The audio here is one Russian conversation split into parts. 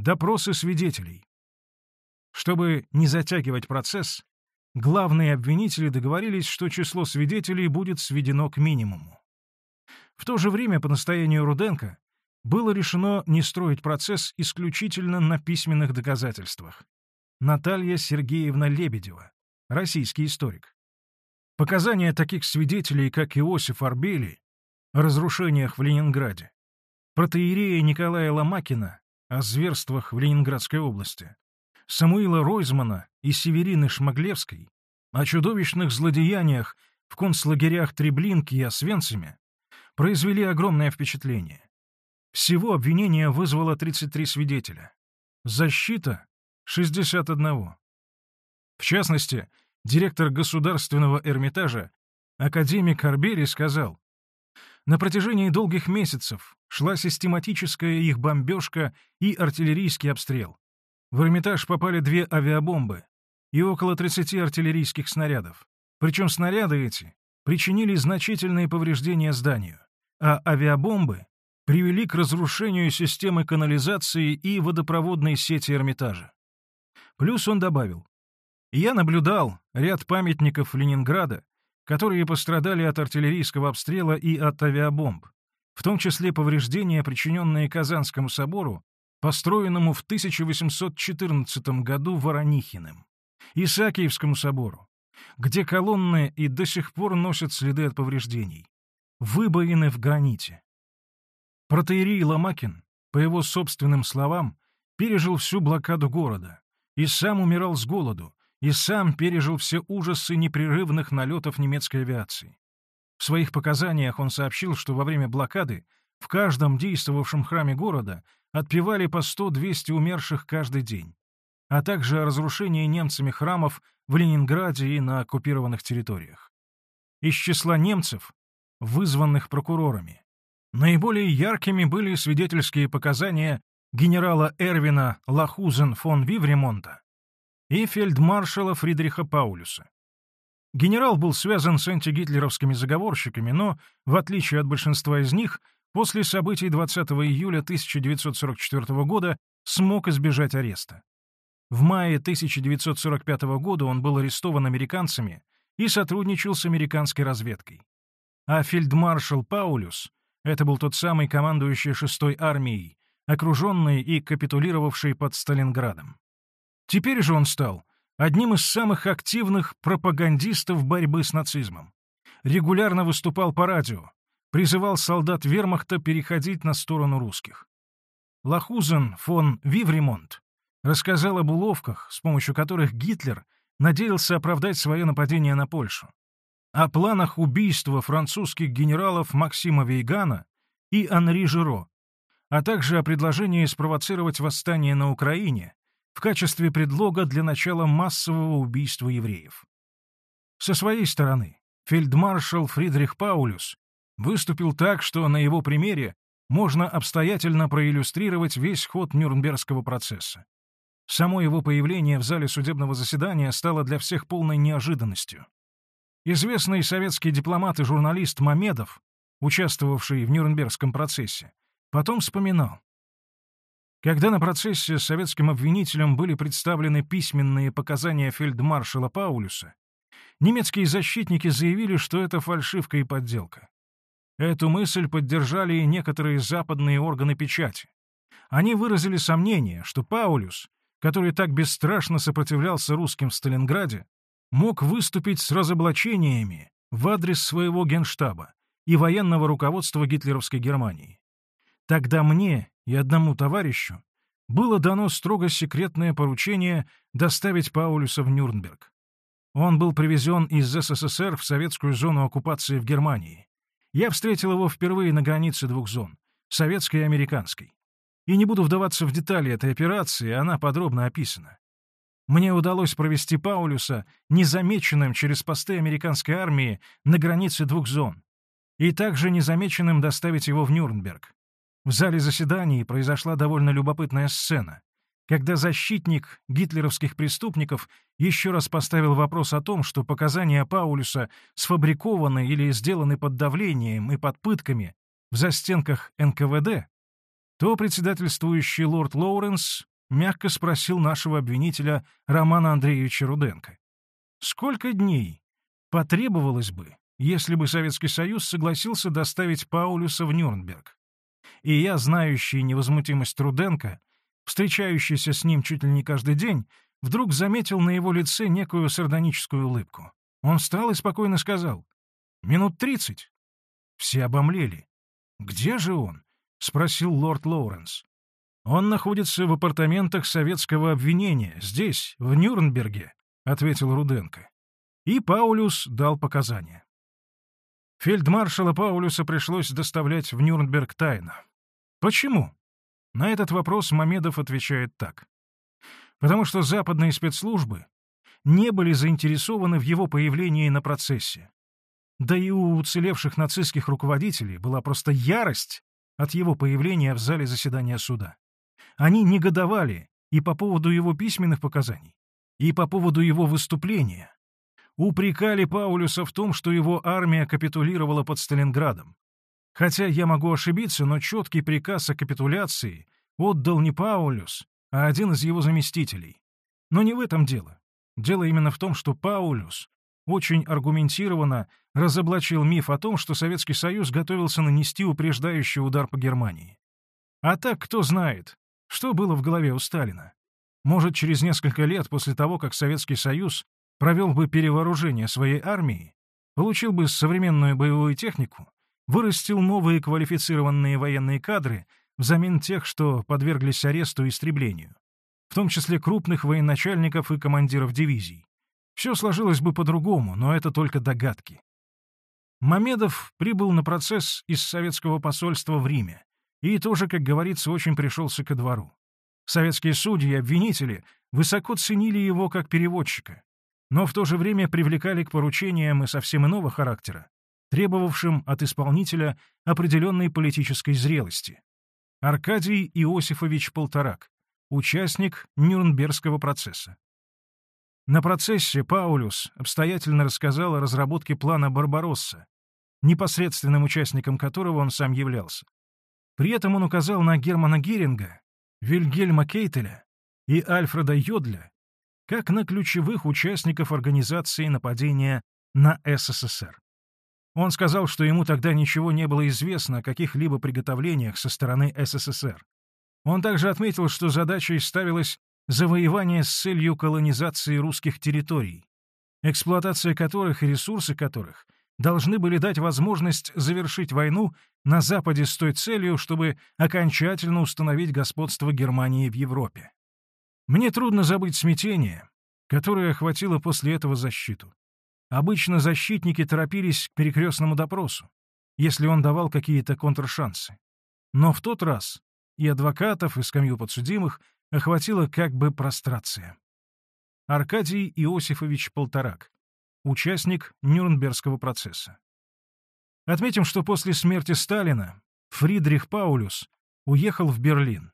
Допросы свидетелей. Чтобы не затягивать процесс, главные обвинители договорились, что число свидетелей будет сведено к минимуму. В то же время, по настоянию Руденко, было решено не строить процесс исключительно на письменных доказательствах. Наталья Сергеевна Лебедева, российский историк. Показания таких свидетелей, как Иосиф Арбели, о разрушениях в Ленинграде, протеерея Николая Ломакина о зверствах в Ленинградской области, Самуила Ройзмана и Северины Шмаглевской о чудовищных злодеяниях в концлагерях Треблинки и Освенциме произвели огромное впечатление. Всего обвинение вызвало 33 свидетеля. Защита — 61. В частности, директор Государственного Эрмитажа, академик Арбери, сказал, «На протяжении долгих месяцев шла систематическая их бомбежка и артиллерийский обстрел. В Эрмитаж попали две авиабомбы и около 30 артиллерийских снарядов. Причем снаряды эти причинили значительные повреждения зданию, а авиабомбы привели к разрушению системы канализации и водопроводной сети Эрмитажа. Плюс он добавил, «Я наблюдал ряд памятников Ленинграда, которые пострадали от артиллерийского обстрела и от авиабомб, в том числе повреждения, причиненные Казанскому собору построенному в 1814 году Воронихиным, Исаакиевскому собору, где колонны и до сих пор носят следы от повреждений, выбоины в граните. Протеерей Ломакин, по его собственным словам, пережил всю блокаду города и сам умирал с голоду, и сам пережил все ужасы непрерывных налетов немецкой авиации. В своих показаниях он сообщил, что во время блокады в каждом действовавшем храме города отпевали по 100-200 умерших каждый день, а также о разрушении немцами храмов в Ленинграде и на оккупированных территориях. Из числа немцев, вызванных прокурорами, наиболее яркими были свидетельские показания генерала Эрвина Лахузен фон Вивремонта и фельдмаршала Фридриха Паулюса. Генерал был связан с антигитлеровскими заговорщиками, но, в отличие от большинства из них, после событий 20 июля 1944 года смог избежать ареста. В мае 1945 года он был арестован американцами и сотрудничал с американской разведкой. А фельдмаршал Паулюс, это был тот самый командующий 6-й армией, окруженный и капитулировавший под Сталинградом. Теперь же он стал одним из самых активных пропагандистов борьбы с нацизмом. Регулярно выступал по радио, призывал солдат вермахта переходить на сторону русских. Лахузен фон Вивремонт рассказал об уловках, с помощью которых Гитлер надеялся оправдать свое нападение на Польшу, о планах убийства французских генералов Максима Вейгана и Анри Жиро, а также о предложении спровоцировать восстание на Украине в качестве предлога для начала массового убийства евреев. Со своей стороны, фельдмаршал Фридрих Паулюс выступил так, что на его примере можно обстоятельно проиллюстрировать весь ход Нюрнбергского процесса. Само его появление в зале судебного заседания стало для всех полной неожиданностью. Известный советский дипломат и журналист Мамедов, участвовавший в Нюрнбергском процессе, потом вспоминал. Когда на процессе советским обвинителям были представлены письменные показания фельдмаршала Паулюса, немецкие защитники заявили, что это фальшивка и подделка. Эту мысль поддержали и некоторые западные органы печати. Они выразили сомнение, что Паулюс, который так бесстрашно сопротивлялся русским в Сталинграде, мог выступить с разоблачениями в адрес своего генштаба и военного руководства гитлеровской Германии. Тогда мне и одному товарищу было дано строго секретное поручение доставить Паулюса в Нюрнберг. Он был привезен из СССР в советскую зону оккупации в Германии. Я встретил его впервые на границе двух зон — советской и американской. И не буду вдаваться в детали этой операции, она подробно описана. Мне удалось провести Паулюса незамеченным через посты американской армии на границе двух зон и также незамеченным доставить его в Нюрнберг. В зале заседаний произошла довольно любопытная сцена когда защитник гитлеровских преступников еще раз поставил вопрос о том, что показания Паулюса сфабрикованы или сделаны под давлением и под пытками в застенках НКВД, то председательствующий лорд Лоуренс мягко спросил нашего обвинителя Романа Андреевича Руденко. Сколько дней потребовалось бы, если бы Советский Союз согласился доставить Паулюса в Нюрнберг? И я, знающий невозмутимость Руденко, встречающийся с ним чуть ли не каждый день, вдруг заметил на его лице некую сардоническую улыбку. Он встал и спокойно сказал «Минут тридцать». Все обомлели. «Где же он?» — спросил лорд Лоуренс. «Он находится в апартаментах советского обвинения, здесь, в Нюрнберге», — ответил Руденко. И Паулюс дал показания. Фельдмаршала Паулюса пришлось доставлять в Нюрнберг тайно. Почему? На этот вопрос Мамедов отвечает так. Потому что западные спецслужбы не были заинтересованы в его появлении на процессе. Да и у уцелевших нацистских руководителей была просто ярость от его появления в зале заседания суда. Они негодовали и по поводу его письменных показаний, и по поводу его выступления. Упрекали Паулюса в том, что его армия капитулировала под Сталинградом. Хотя я могу ошибиться, но четкий приказ о капитуляции отдал не Паулюс, а один из его заместителей. Но не в этом дело. Дело именно в том, что Паулюс очень аргументированно разоблачил миф о том, что Советский Союз готовился нанести упреждающий удар по Германии. А так кто знает, что было в голове у Сталина. Может, через несколько лет после того, как Советский Союз провел бы перевооружение своей армии, получил бы современную боевую технику, вырастил новые квалифицированные военные кадры взамен тех, что подверглись аресту и истреблению, в том числе крупных военачальников и командиров дивизий. Все сложилось бы по-другому, но это только догадки. Мамедов прибыл на процесс из советского посольства в Риме и тоже, как говорится, очень пришелся ко двору. Советские судьи и обвинители высоко ценили его как переводчика, но в то же время привлекали к поручениям и совсем иного характера, требовавшим от исполнителя определенной политической зрелости. Аркадий Иосифович Полторак, участник Нюрнбергского процесса. На процессе Паулюс обстоятельно рассказал о разработке плана Барбаросса, непосредственным участником которого он сам являлся. При этом он указал на Германа Геринга, Вильгельма Кейтеля и Альфреда Йодля как на ключевых участников организации нападения на СССР. Он сказал, что ему тогда ничего не было известно о каких-либо приготовлениях со стороны СССР. Он также отметил, что задачей ставилось завоевание с целью колонизации русских территорий, эксплуатация которых и ресурсы которых должны были дать возможность завершить войну на Западе с той целью, чтобы окончательно установить господство Германии в Европе. Мне трудно забыть смятение, которое охватило после этого защиту. Обычно защитники торопились к перекрестному допросу, если он давал какие-то контршансы. Но в тот раз и адвокатов, и скамью подсудимых охватила как бы прострация. Аркадий Иосифович Полторак, участник Нюрнбергского процесса. Отметим, что после смерти Сталина Фридрих Паулюс уехал в Берлин.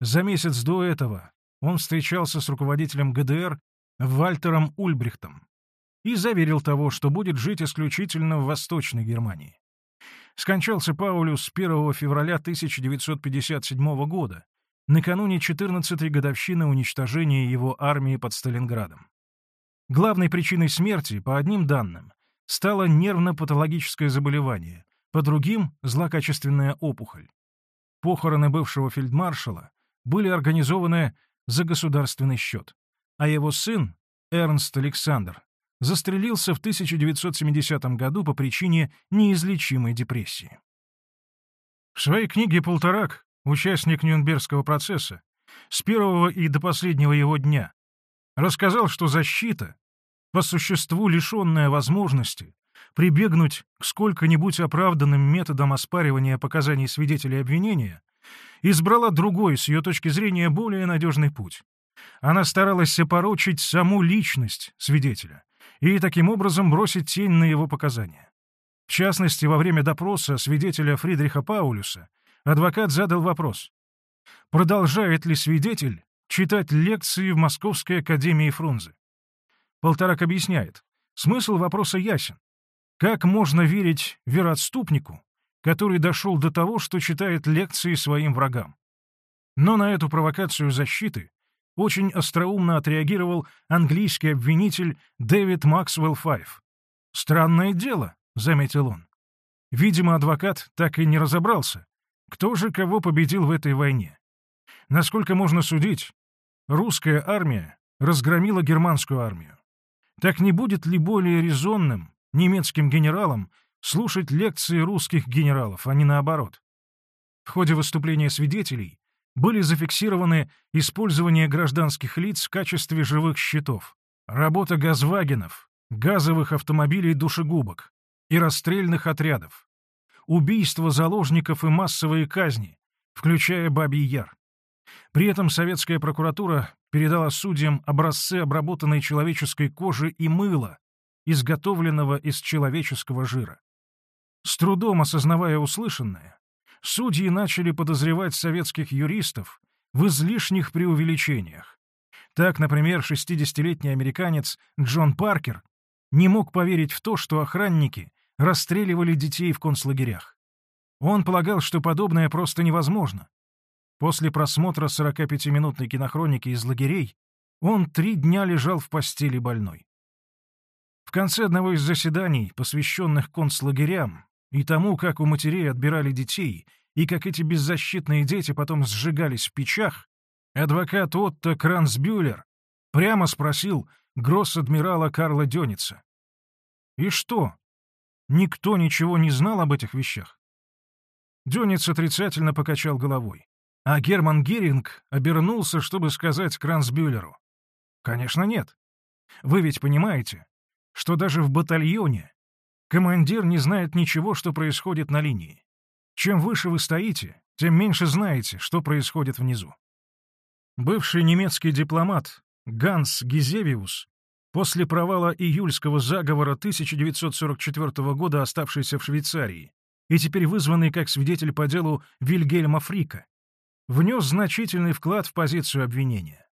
За месяц до этого он встречался с руководителем ГДР Вальтером Ульбрихтом, и заверил того, что будет жить исключительно в Восточной Германии. Скончался Паулюс 1 февраля 1957 года, накануне 14-й годовщины уничтожения его армии под Сталинградом. Главной причиной смерти, по одним данным, стало нервно-патологическое заболевание, по другим — злокачественная опухоль. Похороны бывшего фельдмаршала были организованы за государственный счет, а его сын, Эрнст Александр, застрелился в 1970 году по причине неизлечимой депрессии. В своей книге «Полторак», участник Нюрнбергского процесса, с первого и до последнего его дня, рассказал, что защита, по существу лишенная возможности прибегнуть к сколько-нибудь оправданным методам оспаривания показаний свидетелей обвинения, избрала другой, с ее точки зрения, более надежный путь. Она старалась опорочить саму личность свидетеля, и таким образом бросить тень на его показания. В частности, во время допроса свидетеля Фридриха Паулюса адвокат задал вопрос, продолжает ли свидетель читать лекции в Московской академии Фрунзе. Полторак объясняет, смысл вопроса ясен. Как можно верить вероотступнику, который дошел до того, что читает лекции своим врагам. Но на эту провокацию защиты очень остроумно отреагировал английский обвинитель Дэвид Максвелл Файв. «Странное дело», — заметил он. Видимо, адвокат так и не разобрался, кто же кого победил в этой войне. Насколько можно судить, русская армия разгромила германскую армию. Так не будет ли более резонным немецким генералам слушать лекции русских генералов, а не наоборот? В ходе выступления свидетелей были зафиксированы использование гражданских лиц в качестве живых щитов, работа газвагенов, газовых автомобилей душегубок и расстрельных отрядов, убийство заложников и массовые казни, включая Бабий Яр. При этом советская прокуратура передала судьям образцы обработанной человеческой кожи и мыла, изготовленного из человеческого жира. С трудом осознавая услышанное, судьи начали подозревать советских юристов в излишних преувеличениях. Так, например, 60-летний американец Джон Паркер не мог поверить в то, что охранники расстреливали детей в концлагерях. Он полагал, что подобное просто невозможно. После просмотра 45-минутной кинохроники из лагерей он три дня лежал в постели больной. В конце одного из заседаний, посвященных концлагерям и тому, как у матерей отбирали детей, и как эти беззащитные дети потом сжигались в печах, адвокат Отто Кранцбюллер прямо спросил гросс-адмирала Карла Дёница. «И что? Никто ничего не знал об этих вещах?» Дёниц отрицательно покачал головой. А Герман Геринг обернулся, чтобы сказать Кранцбюллеру. «Конечно нет. Вы ведь понимаете, что даже в батальоне командир не знает ничего, что происходит на линии. Чем выше вы стоите, тем меньше знаете, что происходит внизу». Бывший немецкий дипломат Ганс Гизевиус, после провала июльского заговора 1944 года, оставшийся в Швейцарии, и теперь вызванный как свидетель по делу Вильгельма Фрика, внес значительный вклад в позицию обвинения.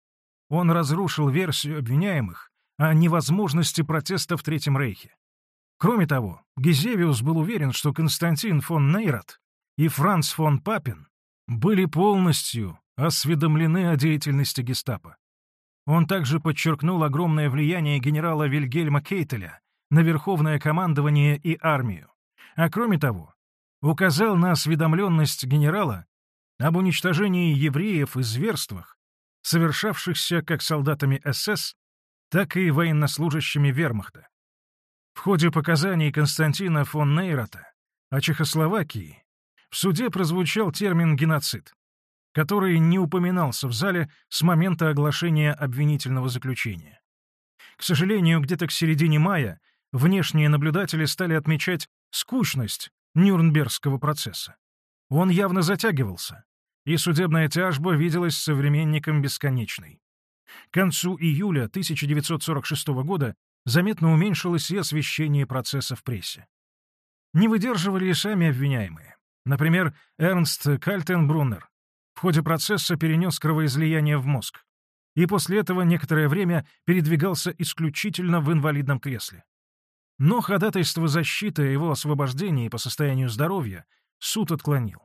Он разрушил версию обвиняемых о невозможности протеста в Третьем Рейхе. Кроме того, Гизевиус был уверен, что Константин фон Нейрат и Франц фон Папин были полностью осведомлены о деятельности гестапо. Он также подчеркнул огромное влияние генерала Вильгельма Кейтеля на верховное командование и армию, а кроме того, указал на осведомленность генерала об уничтожении евреев и зверствах, совершавшихся как солдатами СС, так и военнослужащими вермахта. В ходе показаний Константина фон Нейрата о Чехословакии в суде прозвучал термин «геноцид», который не упоминался в зале с момента оглашения обвинительного заключения. К сожалению, где-то к середине мая внешние наблюдатели стали отмечать скучность Нюрнбергского процесса. Он явно затягивался, и судебная тяжба виделась современникам бесконечной. К концу июля 1946 года заметно уменьшилось и освещение процесса в прессе. Не выдерживали и сами обвиняемые. Например, Эрнст Кальтенбруннер в ходе процесса перенес кровоизлияние в мозг, и после этого некоторое время передвигался исключительно в инвалидном кресле. Но ходатайство защиты о его освобождении по состоянию здоровья суд отклонил.